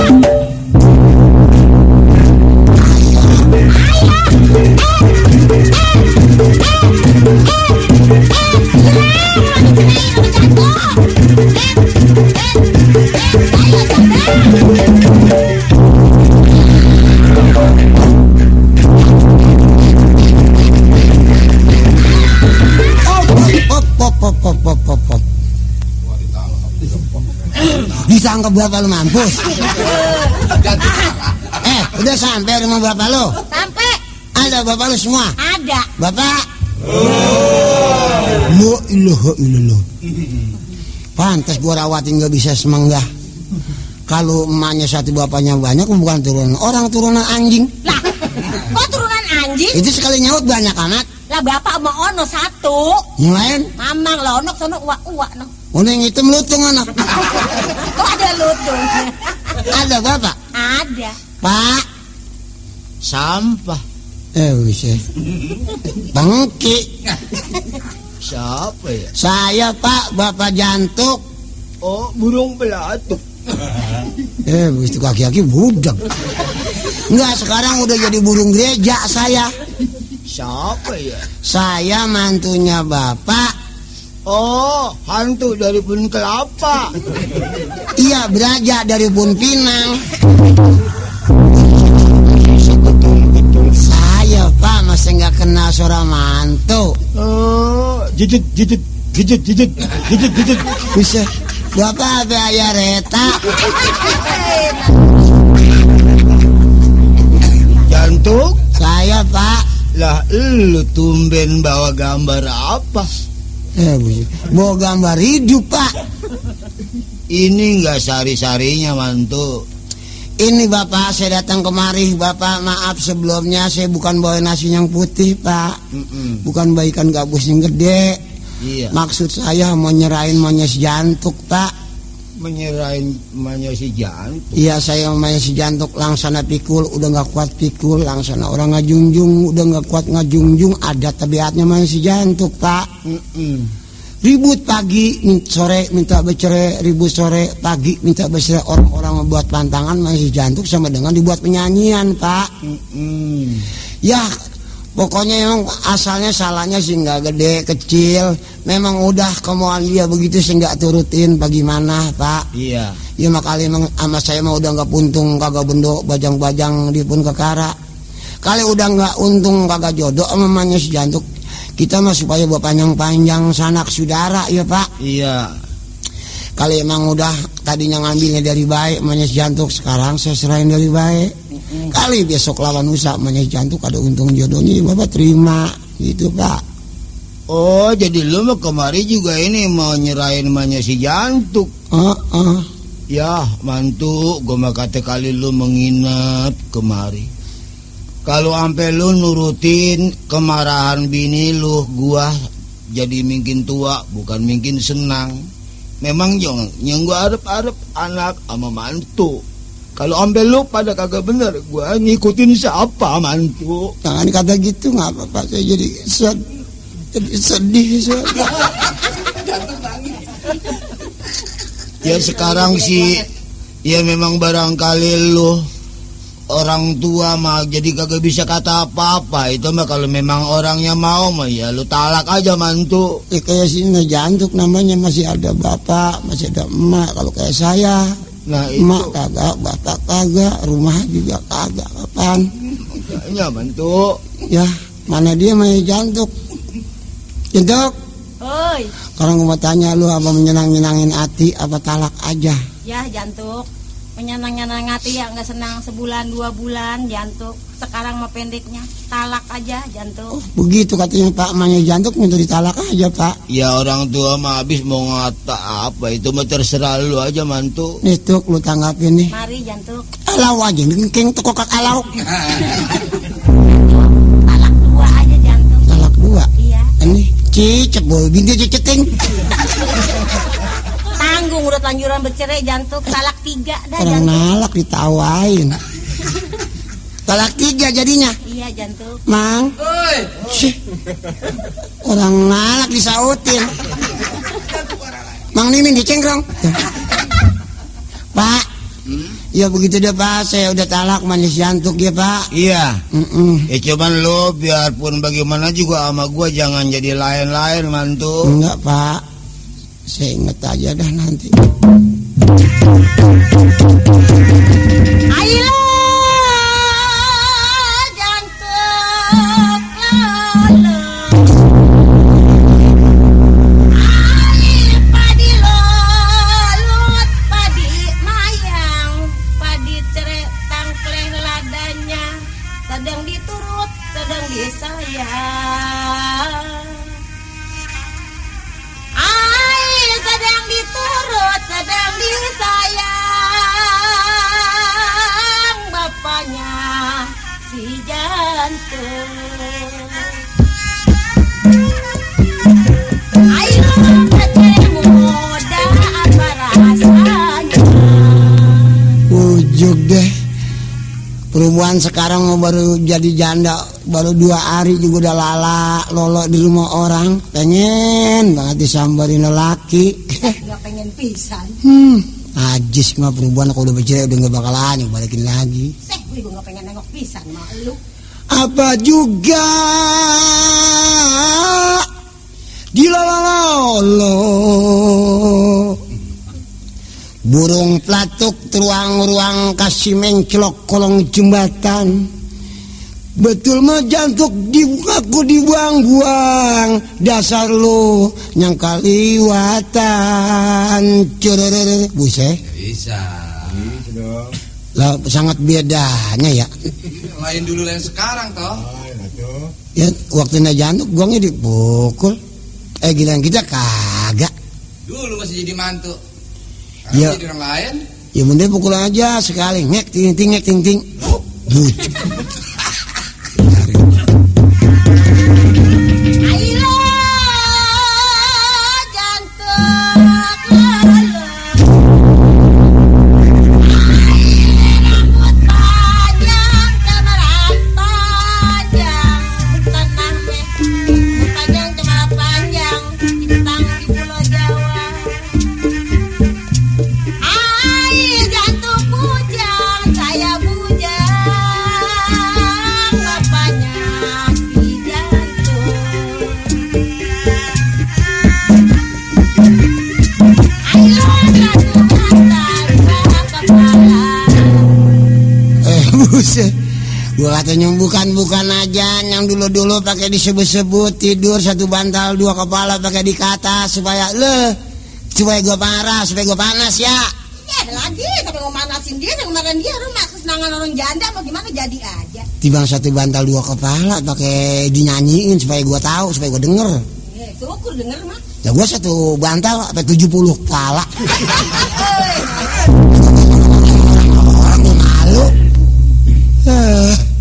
Op, Disangka bapak lu mampus. [laughs] eh, udah sampai rumah bapak lu. Sampai Ada bapak lu semua. ada. Bapak. La ilaha illallah. Pantas gua rawatin gak bisa semenggah. Kalau emaknya satu bapaknya banyak bukan turunan orang turunan anjing. Lah, kok turunan anjing? Itu sekali nyaut banyak amat. Lah bapak mau ono satu. Yang lain, Mamang lah ono sono uak-uak no. Udah yang hitam lutung anak. [laughs] Kok ada lutung? Ada bapak. ada. Pak. Sampah. Eh, bisa. Bangki. Siapa ya? Saya Pak, Bapak Jantuk. Oh, burung pelatuk. Eh, begitu kaki-kaki budak. Enggak, sekarang udah jadi burung gereja saya. Siapa ya? Saya mantunya Bapak. Oh, hantu dari pun kelapa. Iya, beraja dari Bun Pinang. Saya Pak masih nggak kenal suara mantu. Oh, jijit, jijit, jijit, jijit, jijit, jijit. Bisa. Bapak apa ayah reta? Jantung? Saya Pak. Lah, lu tumben bawa gambar apa? Eh, bisa. Bawa gambar hidup Pak. Ini enggak sari-sarinya, mantu. Ini Bapak, saya datang kemari. Bapak, maaf sebelumnya saya bukan bawa nasi yang putih, Pak. Bukan bawa ikan gabus yang gede. Iya. Maksud saya mau nyerahin monyet jantuk, Pak. Menyerahin emaknya si jantung. Iya, saya mau si jantuk langsana pikul, udah nggak kuat pikul. Langsana orang ngajungjung, udah nggak kuat ngajungjung. Ada tabiatnya main si jantuk, Pak. Mm-mm. Ribut pagi, sore minta bercerai, ribut sore, pagi minta bercerai. Orang-orang membuat pantangan main si jantuk sama dengan dibuat penyanyian, Pak. Mm-mm. Ya, pokoknya emang asalnya salahnya sih nggak gede, kecil. Memang udah kemauan dia begitu sih nggak turutin. Bagaimana, Pak? Iya. Ya makali emang sama saya mah udah nggak puntung, kagak bendo, bajang-bajang dia pun kekara. Kali udah nggak untung, kagak jodoh mamanya si jantuk. Kita mah supaya buat panjang-panjang sanak saudara ya Pak. Iya. Kali emang udah tadinya ngambilnya dari baik si jantuk, sekarang saya serahin dari baik. Kali besok lawan usaha mamanya si jantuk ada untung jodohnya, ya Bapak terima gitu Pak. Oh, jadi lu mau kemari juga ini mau nyerahin emaknya si jantung. Oh, oh. Ya, mantu, gua mah kata kali lu menginap kemari. Kalau ampe lu nurutin kemarahan bini lu, gua jadi mungkin tua, bukan mungkin senang. Memang yang yang gua arep-arep anak sama mantu. Kalau ampe lu pada kagak bener, gua ngikutin siapa mantu. Jangan kata gitu nggak apa-apa saya jadi sed- jadi sedih saya. Ya sekarang sih, ya memang barangkali lu orang tua mah jadi kagak bisa kata apa-apa. Itu mah kalau memang orangnya mau mah ya lu talak aja mantu. Ya kayak sini jantuk namanya masih ada bapak masih ada emak. Kalau kayak saya nah itu. emak kagak bapak kagak rumah juga kagak kapan? Kayaknya mantu. Ya mana dia mah jantuk jantuk Oi, kalau gua mau tanya lu apa menyenang-nyenangin hati apa talak aja ya jantuk. Menyenang-nyenang hati ya nggak senang sebulan dua bulan jantuk. Sekarang mah pendeknya talak aja jantuk. oh, begitu katanya pak emaknya jantuk minta ditalak aja pak ya orang tua mah habis mau ngata apa itu mah terserah lu aja mantu nih tuk lu tanggapin nih Mari jantuk. alau aja ngengkeng tekokak alau [laughs] Talak dua aja jantuk. talak dua Iya. ini cicet boy binti ciceting Tanggung udah telanjuran bercerai jantuk. Talak tiga dah orang jantuk. nalak ditawain talak tiga jadinya Iya jantuk. mang Syih. orang nalak disautin mang mimin dicengkrong pak ya begitu deh pak. Saya udah talak manis jantuk ya pak. Iya. Mm-mm. ya cuman lu biarpun bagaimana juga sama gua jangan jadi lain-lain mantu. Enggak pak. Saya inget aja dah nanti. Ayolah perubahan sekarang baru jadi janda baru dua hari juga udah lala lolo di rumah orang pengen banget disambarin lelaki [laughs] Gak pengen pisan. hmm ajis mah perubahan kalau udah bercerai udah gak bakalan yang balikin lagi Seh, gue juga gak pengen nengok pisan sama lu. apa juga burung pelatuk teruang-ruang kasih menclok kolong jembatan betul mah jantuk dibukaku dibuang-buang dasar lu yang kaliwatan curere buset Bisa. lah sangat bedanya ya Lain dulu lain sekarang toh. Ya waktu na jantuk gongnya dipukul. Eh giliran kita kagak. Dulu masih jadi mantu. Jadi orang lain. Ya mending pukul aja sekali. Ngek ting ting ngek ting ting. Gua kata bukan bukan aja yang dulu-dulu pakai disebut-sebut tidur satu bantal dua kepala pakai dikata supaya le supaya gua parah supaya gua panas ya. Ya lagi sampai mau manasin dia yang kemarin dia rumah kesenangan orang janda mau gimana jadi aja. Timbang satu bantal dua kepala pakai dinyanyiin supaya gua tahu supaya gua denger. Ya, syukur denger mah. Ya gua satu bantal sampai 70 kepala. [laughs] Eh,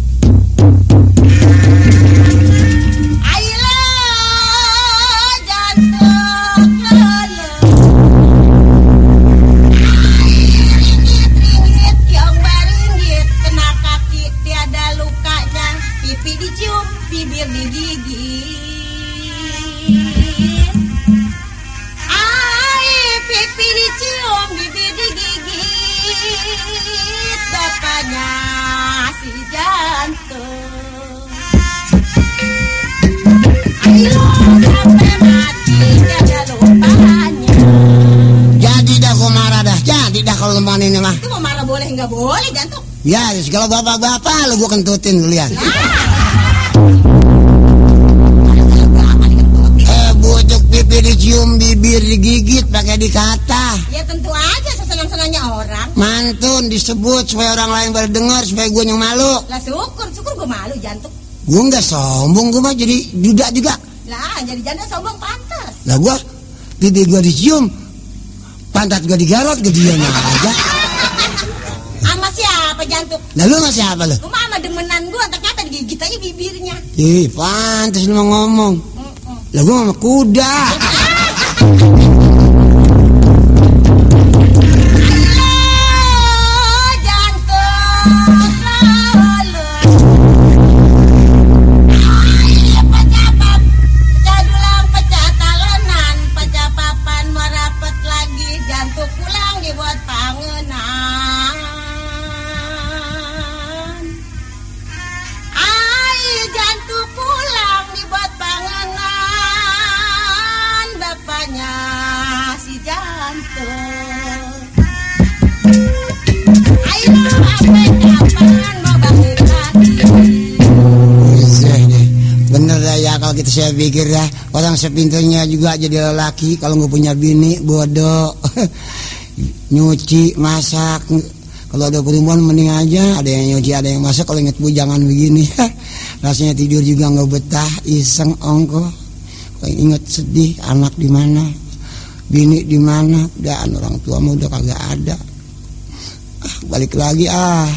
Ya, segala bapak-bapak lu gua kentutin dulu ya. Eh, bujuk pipi dicium, bibir digigit, pakai dikata. Ya tentu aja sesenang-senangnya orang. Mantun disebut supaya orang lain baru dengar supaya gue yang malu. Lah syukur, syukur gue malu jantung. Gue nggak sombong, gue mah jadi duda juga. Lah jadi janda sombong pantas. Lah gue pipi gue dicium, pantat gue digarot, gue diam aja. Lah lu masih apa lu? Lu mah demenan gue, ternyata digigit aja bibirnya. Ih, pantas lu mau ngomong. Lah gue sama kuda. [laughs] saya pikir ya Orang sepintarnya juga jadi lelaki Kalau nggak punya bini bodoh. [laughs] Nyuci, masak. Kalau ada perempuan mending aja. Ada yang nyuci, ada yang masak. Kalau inget bujangan begini. [laughs] Rasanya tidur juga nggak betah Iseng ongko Kalau inget sedih Anak di mana? Bini di mana? Dan orang tua mah udah kagak ada. Ah, Balik lagi ah.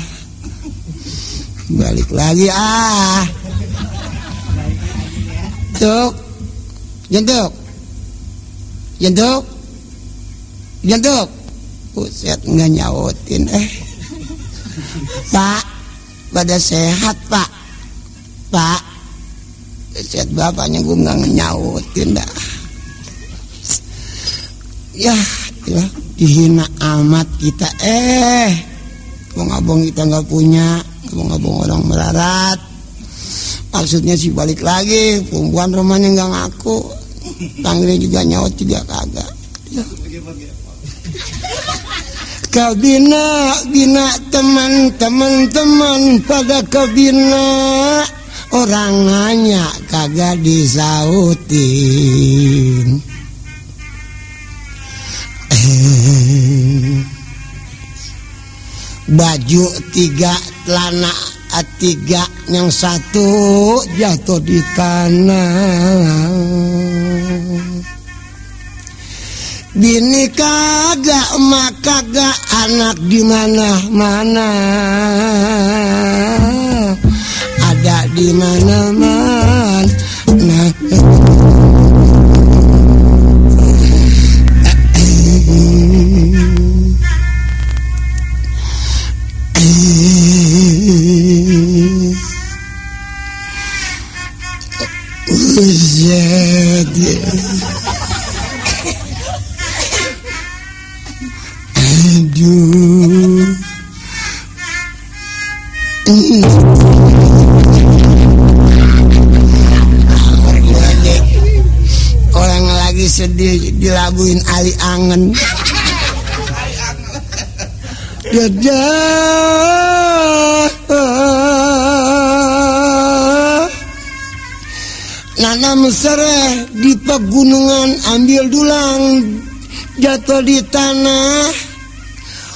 Balik lagi ah Tuk Jentuk Jentuk Jentuk Buset nggak nyautin eh. [laughs] Pak Pada sehat pak. Pak. Buset bapaknya gue nggak nyautin dah Ya ya dihina amat kita eh. Abang-abang kita nggak punya Abang-abang orang melarat Maksudnya sih balik lagi Perempuan rumahnya nggak ngaku. Panggilnya juga nyaut juga kagak. Kau bina, bina teman-teman teman pada kau bina. Orang hanya kagak disautin. Eh, Baju tiga celana eh, tiga yang satu jatuh di tanah Bini kagak emak kagak anak di mana mana ada di mana mana pegunungan ambil dulang jatuh di tanah.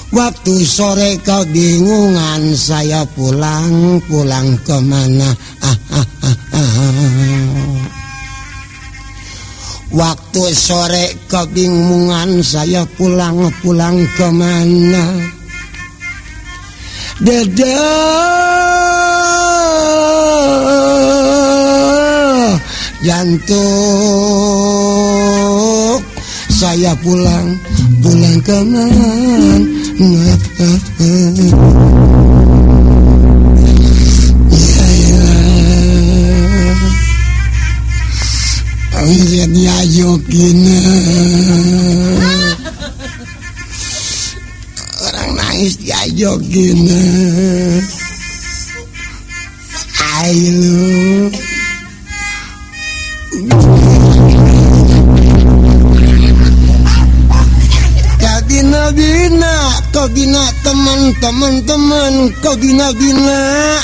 Waktu sore kau bingungan saya pulang pulang ke mana? Ah, ah, ah, ah. Waktu sore kebingungan saya pulang pulang ke mana? Dadah jantung saya pulang pulang ke mana? Ya ya Lihat diajokin Orang nangis diajokin Ayo Teman-teman kau bina-bina.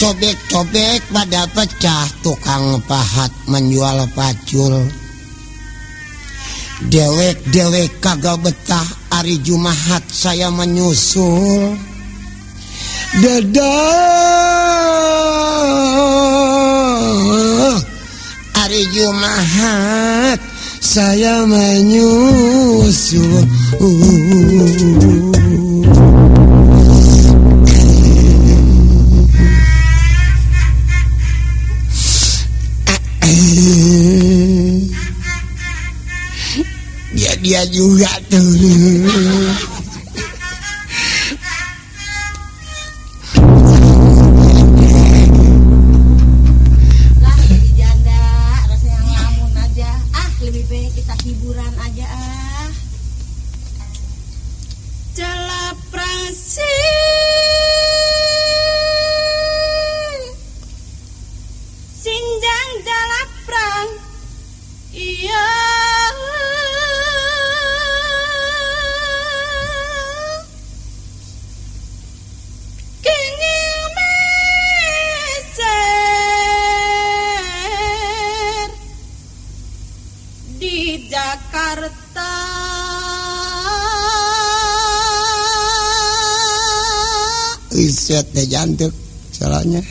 Cobek-cobek pada pecah tukang pahat menjual pacul. Dewek-dewek kagak betah Ari Jumahat saya menyusul. Dadah! Ari Jumahat saya menyusul. uh, uh, uh, uh. Yeah, you got to. Set teh jantuk salahnya.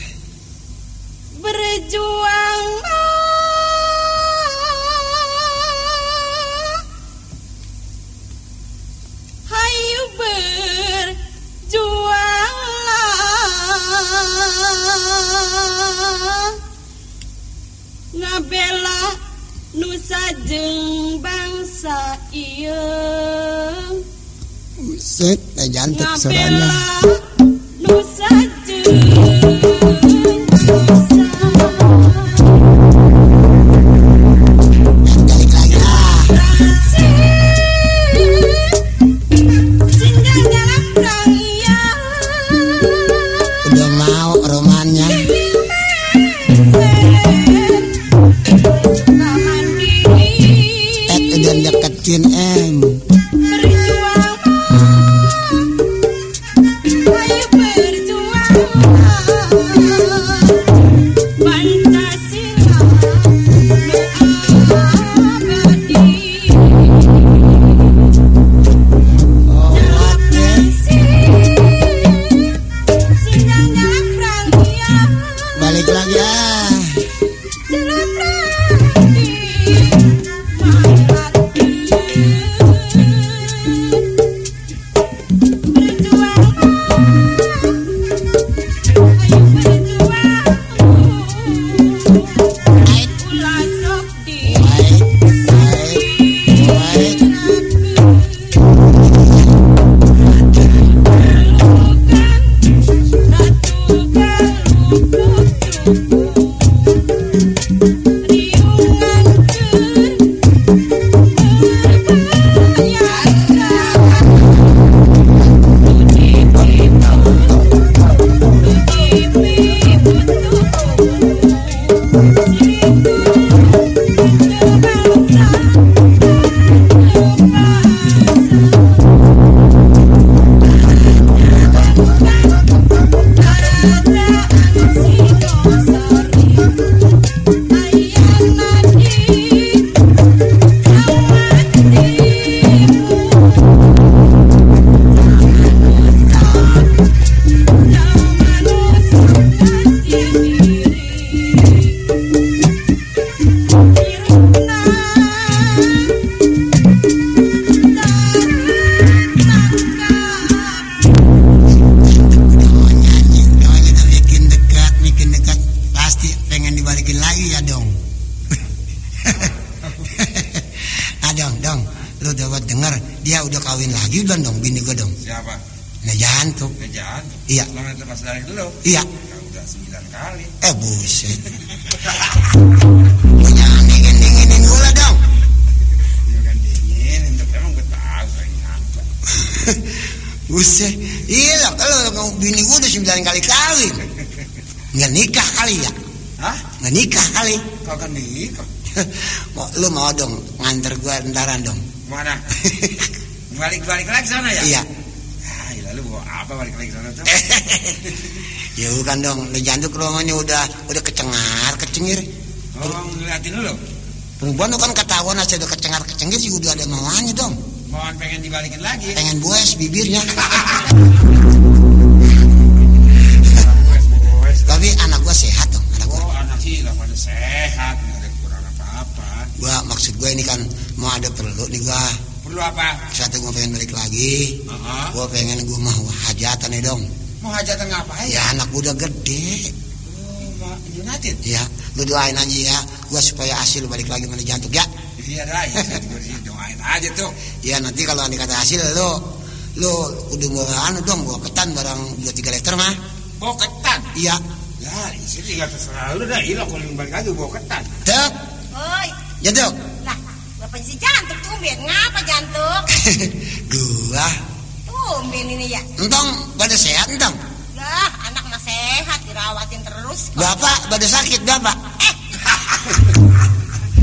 Berjuang oh. hayu berjuanglah. Ngabela nusa jeng bangsa iya Buset, jantuk suaranya. dong. Nganter gua entaran dong. Mana? [laughs] Balik balik lagi sana ya? Iya. Ah, iya Lalu bawa apa balik lagi sana tuh [laughs] ya bukan dong lu jantung ruangannya udah udah kecengar kecengir. Oh ngeliatin lu? Perempuan lu kan ketahuan aja udah kecengar kecengir sih udah ada mauannya dong. Mauan pengen dibalikin lagi? Pengen buas bibirnya. [laughs] Tapi anak gua sehat dong anak gua. Oh anak sih lah pada sehat gua maksud gua ini kan mau ada perlu nih gua Perlu apa? satu gua pengen balik lagi Heeh. gua pengen gua mau hajatan nih dong Mau hajatan ngapain? ya anak gua udah gede Oh, United. ya lu doain aja ya gua supaya hasil balik lagi mana jantung ya Iya dah, ya, saya juga sih doain aja tuh. ya nanti kalau nanti kata hasil lu lu udah mau anu dong bawa ketan barang dua tiga liter mah Bawa ketan. iya Ya, isi tinggal terserah lu dah. Iya, kalau balik lagi bawa ketan. dek Oi, jantung lah, bapak si jantuk tumben. Ngapa jantuk? [laughs] gua Tumben ini ya. entong pada sehat entong Lah, anak mah sehat, dirawatin terus. kok. bapak pada sakit bapak [laughs]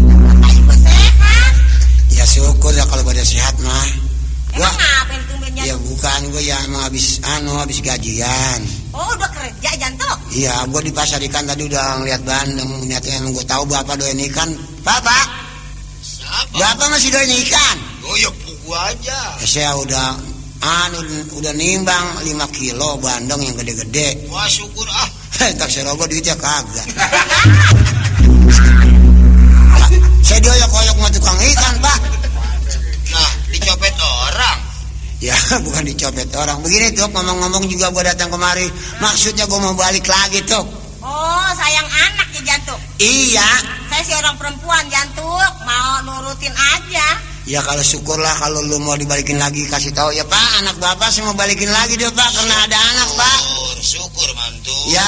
Bapak juga sehat. ya syukur ya kalau pada sehat mah gua ngapain tumben ya bukan gua ya emang habis anu habis gajian Oh, udah kerja jantuk. iya gua di pasar ikan tadi udah ngeliat bandeng niatnya gua tahu bapak doain ikan bapak Siapa? bapak masih doain ikan Oh ya pugu aja. Ya, saya udah anu udah nimbang 5 kilo bandeng yang gede-gede Wah syukur ah. tak serogoh duitnya kagak [laughs] saya dioyok-oyok sama tukang ikan pak dicopet orang. ya [laughs] bukan dicopet orang. Begini tuh ngomong-ngomong juga gua datang kemari. Maksudnya gua mau balik lagi tuh Oh, sayang anak ya jantuk. iya. Saya si orang perempuan jantuk, mau nurutin aja. ya kalau syukurlah kalau lu mau dibalikin lagi kasih tahu. Ya pak anak bapak saya mau balikin lagi deh pak. Karena ada anak pak. Syukur, syukur mantu. ya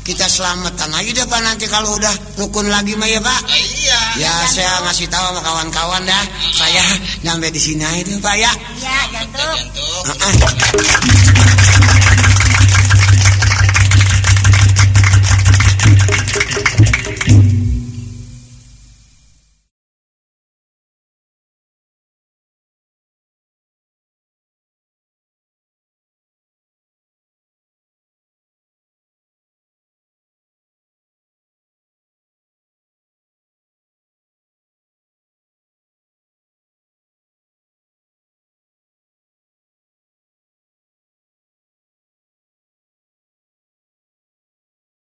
kita selamatan aja deh pak nanti kalau udah rukun lagi mah ya pak Ah, iya. Ya saya ngasih tahu sama kawan-kawan dah. Saya nyampe di sini aja deh, Pak ya. Iya, jantuk. Jantung. Heeh.